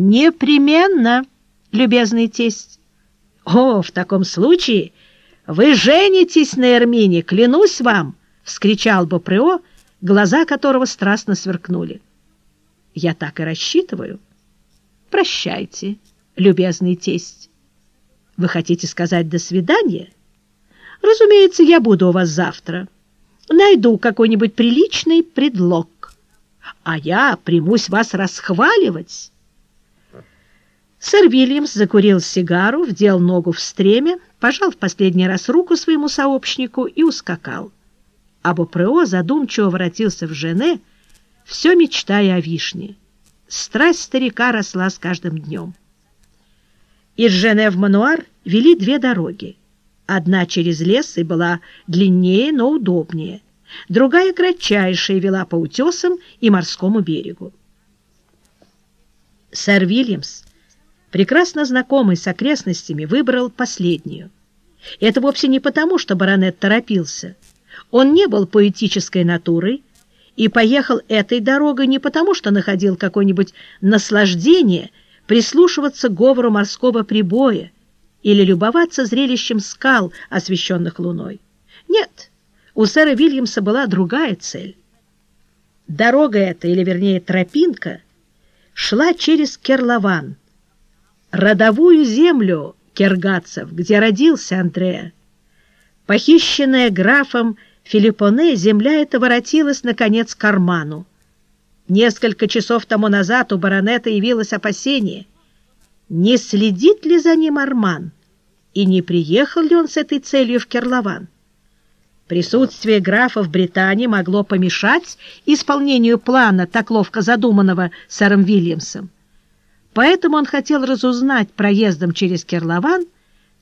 «Непременно, любезный тесть». «О, в таком случае вы женитесь на Эрмине, клянусь вам!» — вскричал Бопрео, глаза которого страстно сверкнули. «Я так и рассчитываю. Прощайте, любезный тесть. Вы хотите сказать «до свидания»?» «Разумеется, я буду у вас завтра. Найду какой-нибудь приличный предлог, а я примусь вас расхваливать». Сэр Вильямс закурил сигару, вдел ногу в стремя, пожал в последний раз руку своему сообщнику и ускакал. А Бопрео задумчиво воротился в Жене, все мечтая о вишне. Страсть старика росла с каждым днем. Из Жене в Мануар вели две дороги. Одна через лес и была длиннее, но удобнее. Другая, кратчайшая, вела по утесам и морскому берегу. Сэр Вильямс прекрасно знакомый с окрестностями, выбрал последнюю. Это вовсе не потому, что баронет торопился. Он не был поэтической натурой и поехал этой дорогой не потому, что находил какое-нибудь наслаждение прислушиваться к говору морского прибоя или любоваться зрелищем скал, освещенных луной. Нет, у сэра Вильямса была другая цель. Дорога эта, или вернее тропинка, шла через Керлован, родовую землю кергадцев, где родился Андреа. Похищенная графом Филиппоне, земля эта воротилась, наконец, к карману. Несколько часов тому назад у баронета явилось опасение, не следит ли за ним Арман и не приехал ли он с этой целью в Керлован. Присутствие графа в Британии могло помешать исполнению плана, так ловко задуманного сэром Вильямсом. Поэтому он хотел разузнать проездом через Керлован,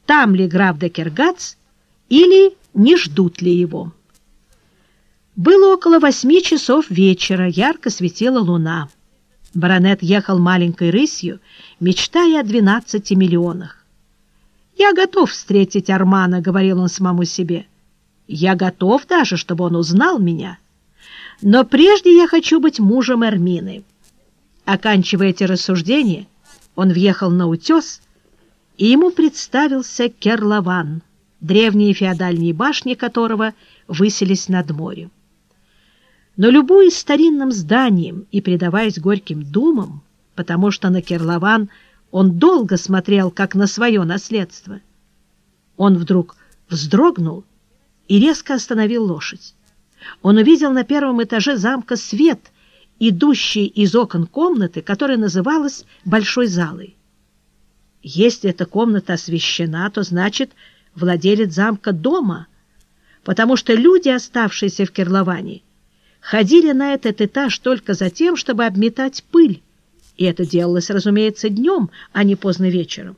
там ли граф де Кергац или не ждут ли его. Было около восьми часов вечера, ярко светила луна. Баронет ехал маленькой рысью, мечтая о двенадцати миллионах. «Я готов встретить Армана», — говорил он самому себе. «Я готов даже, чтобы он узнал меня. Но прежде я хочу быть мужем Эрмины». Оканчивая эти рассуждения, он въехал на утес, и ему представился Керлован, древние феодальные башни которого высились над морем. Но любуясь старинным зданием и предаваясь горьким думам, потому что на Керлован он долго смотрел, как на свое наследство, он вдруг вздрогнул и резко остановил лошадь. Он увидел на первом этаже замка свет — идущей из окон комнаты, которая называлась большой залой. Если эта комната освещена, то значит владелец замка дома, потому что люди, оставшиеся в Керловане, ходили на этот этаж только за тем, чтобы обметать пыль, и это делалось, разумеется, днем, а не поздно вечером.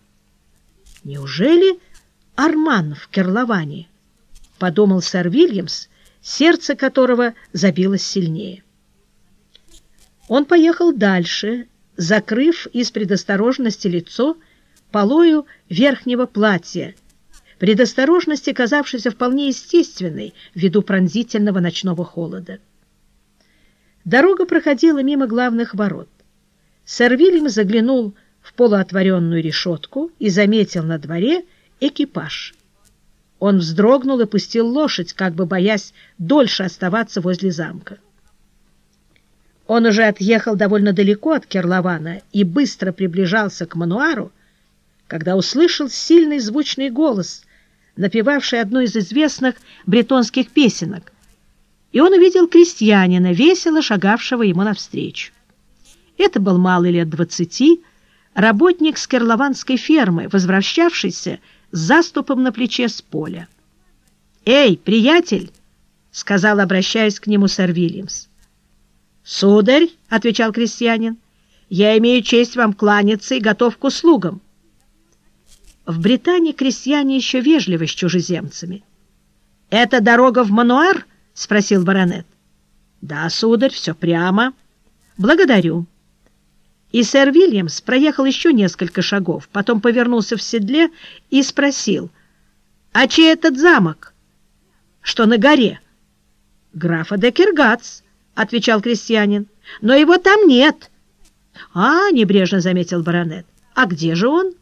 Неужели Арман в Керловане? — подумал сэр Вильямс, сердце которого забилось сильнее. Он поехал дальше, закрыв из предосторожности лицо полою верхнего платья, предосторожности, казавшейся вполне естественной ввиду пронзительного ночного холода. Дорога проходила мимо главных ворот. Сэр Вильям заглянул в полуотворенную решетку и заметил на дворе экипаж. Он вздрогнул и пустил лошадь, как бы боясь дольше оставаться возле замка. Он уже отъехал довольно далеко от Керлована и быстро приближался к мануару, когда услышал сильный звучный голос, напевавший одну из известных бретонских песенок, и он увидел крестьянина, весело шагавшего ему навстречу. Это был малый лет двадцати, работник с керлованской фермы, возвращавшийся с заступом на плече с поля. «Эй, приятель!» — сказал, обращаясь к нему сэр Вильямс. «Сударь», — отвечал крестьянин, — «я имею честь вам кланяться и готов к услугам». В Британии крестьяне еще вежливы с чужеземцами. «Это дорога в Мануар?» — спросил баронет. «Да, сударь, все прямо. Благодарю». И сэр Вильямс проехал еще несколько шагов, потом повернулся в седле и спросил, «А чей этот замок?» «Что на горе?» «Графа де Киргац», отвечал крестьянин. «Но его там нет». «А, — небрежно заметил баронет, — а где же он?»